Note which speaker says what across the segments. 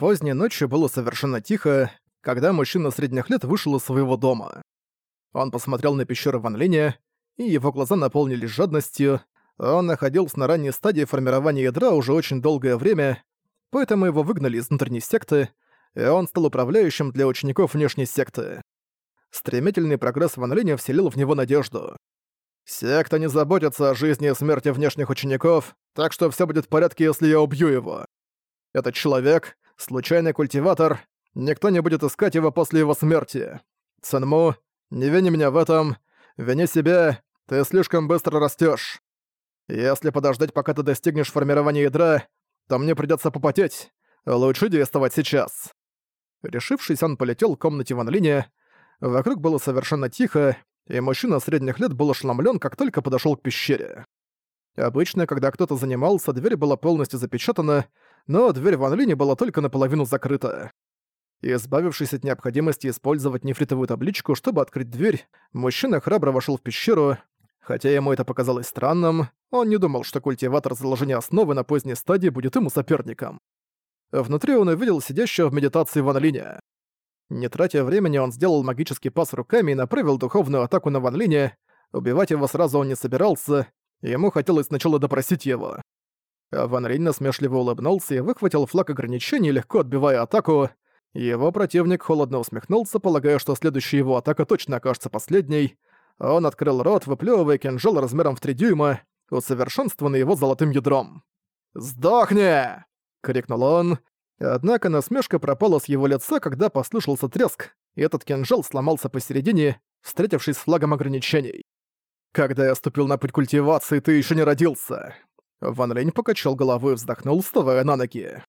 Speaker 1: Поздней ночью было совершенно тихо, когда мужчина средних лет вышел из своего дома. Он посмотрел на пещеру Ван Линя, и его глаза наполнились жадностью. Он находился на ранней стадии формирования ядра уже очень долгое время, поэтому его выгнали из внутренней секты, и он стал управляющим для учеников внешней секты. Стремительный прогресс Ван Линя вселил в него надежду. «Секта не заботится о жизни и смерти внешних учеников, так что все будет в порядке, если я убью его. Этот человек случайный культиватор, никто не будет искать его после его смерти. Ценму, не вини меня в этом, вини себя, ты слишком быстро растёшь. Если подождать, пока ты достигнешь формирования ядра, то мне придётся попотеть. Лучше действовать сейчас». Решившись, он полетел к комнате Ван Линя. Вокруг было совершенно тихо, и мужчина средних лет был ошеломлен, как только подошёл к пещере. Обычно, когда кто-то занимался, дверь была полностью запечатана, но дверь в Анлине была только наполовину закрыта. Избавившись от необходимости использовать нефритовую табличку, чтобы открыть дверь, мужчина храбро вошел в пещеру. Хотя ему это показалось странным, он не думал, что культиватор заложения основы на поздней стадии будет ему соперником. Внутри он увидел сидящего в медитации Ван Линя. Не тратя времени, он сделал магический пас руками и направил духовную атаку на Ван Линя. Убивать его сразу он не собирался, ему хотелось сначала допросить его. Ван Рейн насмешливо улыбнулся и выхватил флаг ограничений, легко отбивая атаку. Его противник холодно усмехнулся, полагая, что следующая его атака точно окажется последней. Он открыл рот, выплёвывая кинжал размером в три дюйма, усовершенствованный его золотым ядром. «Сдохни!» — крикнул он. Однако насмешка пропала с его лица, когда послышался треск, и этот кинжал сломался посередине, встретившись с флагом ограничений. «Когда я ступил на путь культивации, ты еще не родился. Ван Лень покачал головой и вздохнул, вставая на ноги.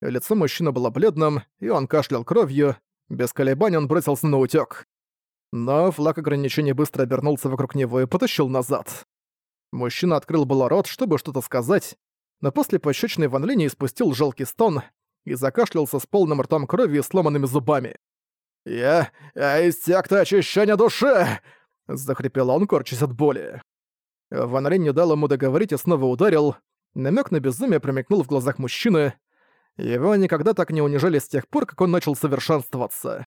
Speaker 1: Лицо мужчины было бледным, и он кашлял кровью. Без колебаний он бросился на утёк. Но флаг ограничений быстро обернулся вокруг него и потащил назад. Мужчина открыл было рот, чтобы что-то сказать, но после пощечины Ван Линь испустил жалкий стон и закашлялся с полным ртом крови и сломанными зубами. «Я... я из секты очищения души!» — захрипел он, корчась от боли. Ван Рен не дал ему договорить и снова ударил. Намек на безумие промелькнул в глазах мужчины. Его никогда так не унижали с тех пор, как он начал совершенствоваться.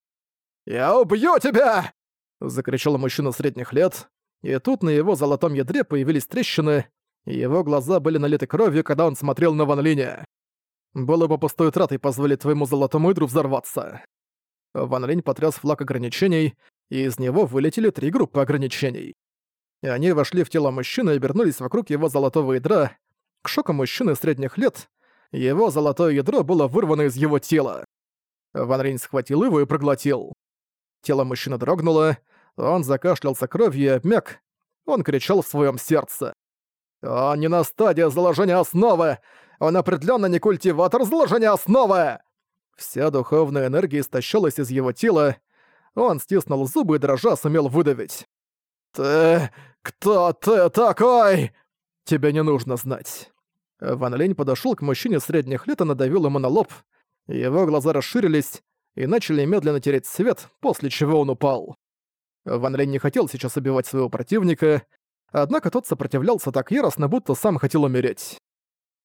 Speaker 1: «Я убью тебя!» — закричал мужчина средних лет. И тут на его золотом ядре появились трещины, и его глаза были налиты кровью, когда он смотрел на Ван Линя. Было бы пустой тратой позволить твоему золотому ядру взорваться. Ван Линь потряс флаг ограничений, и из него вылетели три группы ограничений и они вошли в тело мужчины и обернулись вокруг его золотого ядра. К шоку мужчины средних лет, его золотое ядро было вырвано из его тела. Ван Рейн схватил его и проглотил. Тело мужчины дрогнуло, он закашлялся кровью и обмяк. Он кричал в своем сердце. «Он не на стадии заложения основы! Он определенно не культиватор заложения основы!» Вся духовная энергия истощалась из его тела. Он стиснул зубы и дрожа сумел выдавить. «Ты... кто ты такой?» «Тебе не нужно знать». Ван Лень подошёл к мужчине средних лет и надавил ему на лоб. Его глаза расширились и начали медленно тереть свет, после чего он упал. Ван Лень не хотел сейчас убивать своего противника, однако тот сопротивлялся так яростно, будто сам хотел умереть.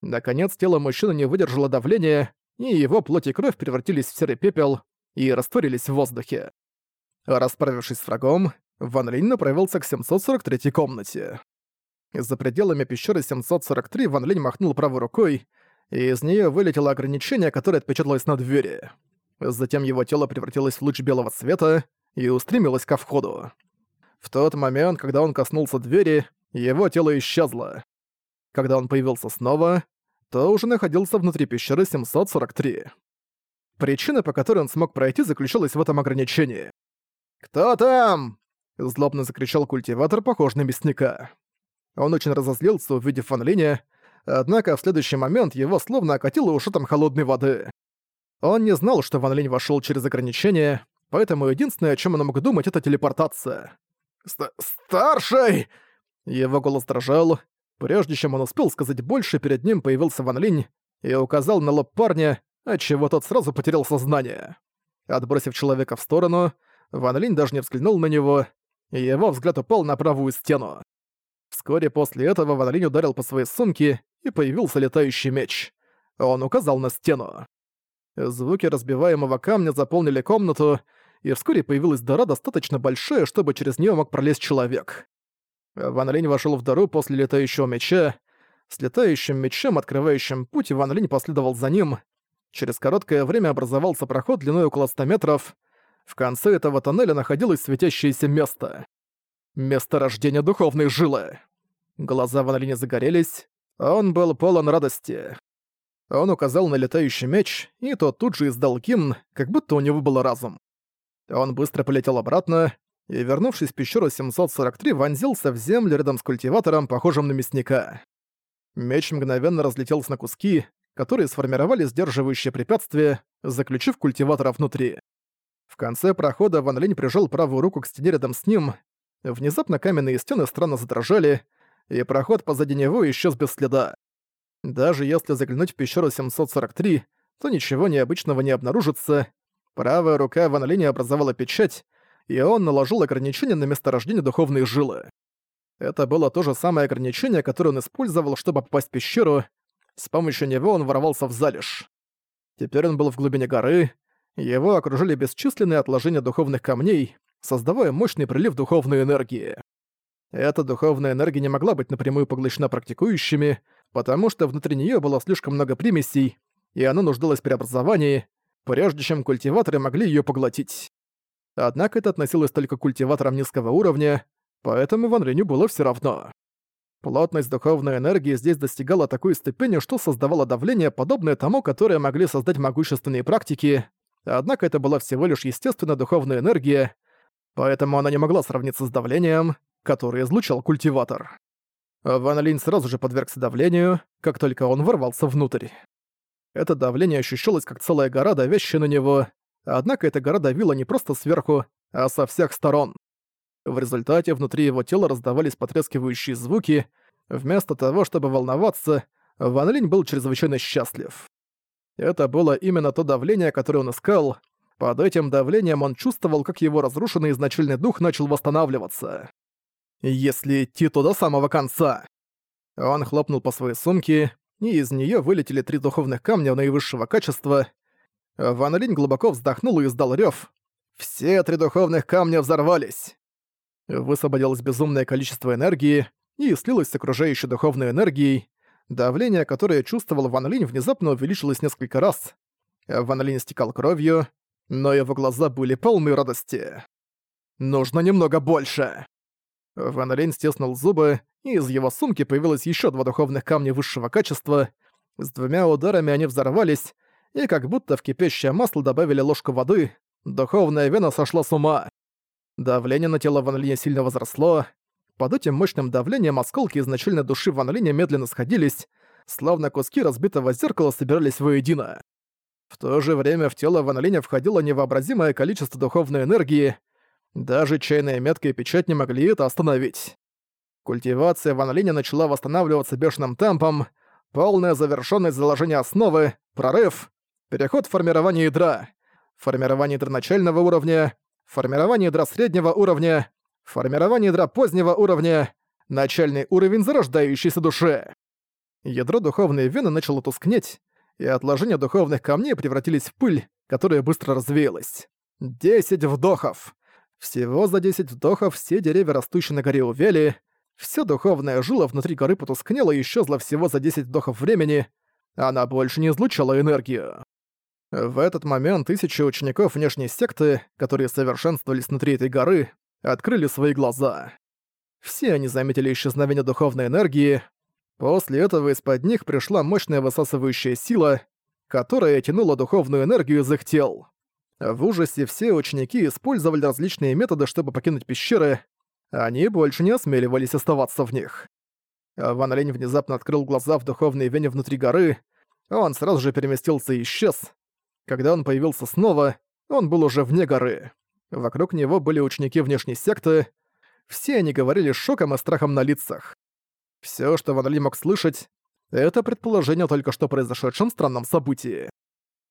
Speaker 1: Наконец, тело мужчины не выдержало давления, и его плоть и кровь превратились в серый пепел и растворились в воздухе. Расправившись с врагом, Ван Линь направился к 743 комнате. За пределами пещеры 743 Ван Линь махнул правой рукой, и из нее вылетело ограничение, которое отпечаталось на двери. Затем его тело превратилось в луч белого света и устремилось ко входу. В тот момент, когда он коснулся двери, его тело исчезло. Когда он появился снова, то уже находился внутри пещеры 743. Причина, по которой он смог пройти, заключалась в этом ограничении. «Кто там?» Злобно закричал культиватор, похож на мясника. Он очень разозлился, увидев Ван Линя, однако в следующий момент его словно окатило ушатом холодной воды. Он не знал, что Ван Линь вошёл через ограничение, поэтому единственное, о чём он мог думать, это телепортация. Ст «Старший!» Его голос дрожал. Прежде чем он успел сказать больше, перед ним появился Ван Линь и указал на лоб парня, отчего тот сразу потерял сознание. Отбросив человека в сторону, Ван Линь даже не взглянул на него, и его взгляд упал на правую стену. Вскоре после этого Ван ударил по своей сумке, и появился летающий меч. Он указал на стену. Звуки разбиваемого камня заполнили комнату, и вскоре появилась дыра достаточно большая, чтобы через нее мог пролезть человек. Ван вошел в дыру после летающего меча. С летающим мечом, открывающим путь, Ван последовал за ним. Через короткое время образовался проход длиной около 100 метров. В конце этого тоннеля находилось светящееся место. Место рождения духовной жилы. Глаза Ван загорелись. Он был полон радости. Он указал на летающий меч, и тот тут же издал гимн, как будто у него был разум. Он быстро полетел обратно, и, вернувшись в пещеру 743, вонзился в землю рядом с культиватором, похожим на мясника. Меч мгновенно разлетелся на куски, которые сформировали сдерживающее препятствие, заключив культиватора внутри. В конце прохода Ван Линь прижал правую руку к стене рядом с ним. Внезапно каменные стены странно задрожали, и проход позади него исчез без следа. Даже если заглянуть в пещеру 743, то ничего необычного не обнаружится. Правая рука Ван Линя образовала печать, и он наложил ограничение на месторождение духовной жилы. Это было то же самое ограничение, которое он использовал, чтобы попасть в пещеру. С помощью него он ворвался в залежь. Теперь он был в глубине горы, его окружили бесчисленные отложения духовных камней, создавая мощный прилив духовной энергии. Эта духовная энергия не могла быть напрямую поглощена практикующими, потому что внутри нее было слишком много примесей, и она нуждалась в преобразовании, прежде чем культиваторы могли ее поглотить. Однако это относилось только к культиваторам низкого уровня, поэтому Ван Реню было все равно. Плотность духовной энергии здесь достигала такой степени, что создавала давление, подобное тому, которое могли создать могущественные практики, однако это была всего лишь естественная духовная энергия, поэтому она не могла сравниться с давлением, которое излучал культиватор. Ван Линь сразу же подвергся давлению, как только он ворвался внутрь. Это давление ощущалось как целая гора, давящая на него, Однако эта гора давила не просто сверху, а со всех сторон. В результате внутри его тела раздавались потрескивающие звуки. Вместо того, чтобы волноваться, Ван Линь был чрезвычайно счастлив. Это было именно то давление, которое он искал. Под этим давлением он чувствовал, как его разрушенный изначальный дух начал восстанавливаться. Если идти то до самого конца. Он хлопнул по своей сумке, и из нее вылетели три духовных камня наивысшего качества — Ван Линь глубоко вздохнул и издал рёв. Все три духовных камня взорвались. Высвободилось безумное количество энергии и слилось с окружающей духовной энергией. Давление, которое чувствовал Ван Линь, внезапно увеличилось несколько раз. Ван Линь стекал кровью, но его глаза были полны радости. «Нужно немного больше!» Ван Линь стиснул зубы, и из его сумки появилось еще два духовных камня высшего качества. С двумя ударами они взорвались, и как будто в кипящее масло добавили ложку воды, духовная вена сошла с ума. Давление на тело Ван Линя сильно возросло. Под этим мощным давлением осколки изначальной души Ван Линя медленно сходились, словно куски разбитого зеркала собирались воедино. В то же время в тело Ван Линя входило невообразимое количество духовной энергии, даже чайная метка и печать не могли это остановить. Культивация Ван Линя начала восстанавливаться бешеным темпом, полная завершенность заложения основы, прорыв, Переход в формирование ядра. Формирование ядра начального уровня. Формирование ядра среднего уровня. Формирование ядра позднего уровня. Начальный уровень зарождающейся души. Ядро духовной вены начало тускнеть, и отложения духовных камней превратились в пыль, которая быстро развеялась. Десять вдохов. Всего за десять вдохов все деревья, растущие на горе, увяли. Все духовная жила внутри горы потускнела и исчезла всего за десять вдохов времени. Она больше не излучала энергию. В этот момент тысячи учеников внешней секты, которые совершенствовались внутри этой горы, открыли свои глаза. Все они заметили исчезновение духовной энергии. После этого из-под них пришла мощная высасывающая сила, которая тянула духовную энергию из их тел. В ужасе все ученики использовали различные методы, чтобы покинуть пещеры. Они больше не осмеливались оставаться в них. Ван Лень внезапно открыл глаза в духовной вене внутри горы. Он сразу же переместился и исчез. Когда он появился снова, он был уже вне горы. Вокруг него были ученики внешней секты. Все они говорили шоком и страхом на лицах. Всё, что Ван Ли мог слышать, это предположение только что произошедшем странном событии.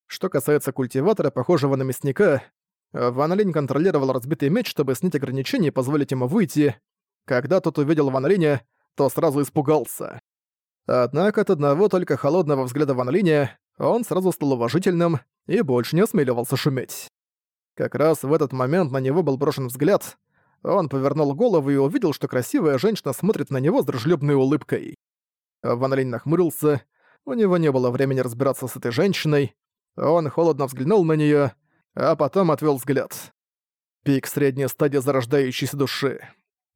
Speaker 1: Что касается культиватора, похожего на мясника, Ван Линь контролировал разбитый меч, чтобы снять ограничения и позволить ему выйти. Когда тот увидел Ван Линя, то сразу испугался. Однако от одного только холодного взгляда Ван Линя он сразу стал уважительным и больше не осмеливался шуметь. Как раз в этот момент на него был брошен взгляд. Он повернул голову и увидел, что красивая женщина смотрит на него с дружелюбной улыбкой. Ван Линь нахмурился. У него не было времени разбираться с этой женщиной. Он холодно взглянул на неё, а потом отвёл взгляд. Пик средней стадии зарождающейся души.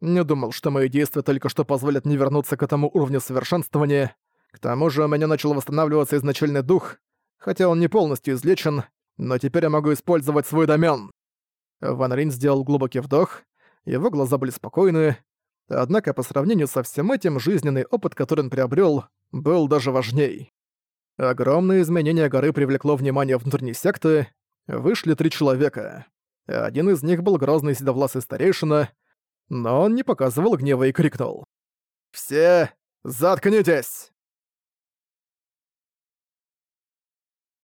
Speaker 1: Не думал, что мои действия только что позволят мне вернуться к этому уровню совершенствования. К тому же у меня начал восстанавливаться изначальный дух, хотя он не полностью излечен, но теперь я могу использовать свой домен. Ван Рин сделал глубокий вдох, его глаза были спокойны, однако по сравнению со всем этим жизненный опыт, который он приобрел, был даже важней. Огромное изменение горы привлекло внимание внутренней секты, вышли три человека. Один из них был грозный седовласый старейшина, но он не показывал гнева и крикнул. «Все заткнитесь!»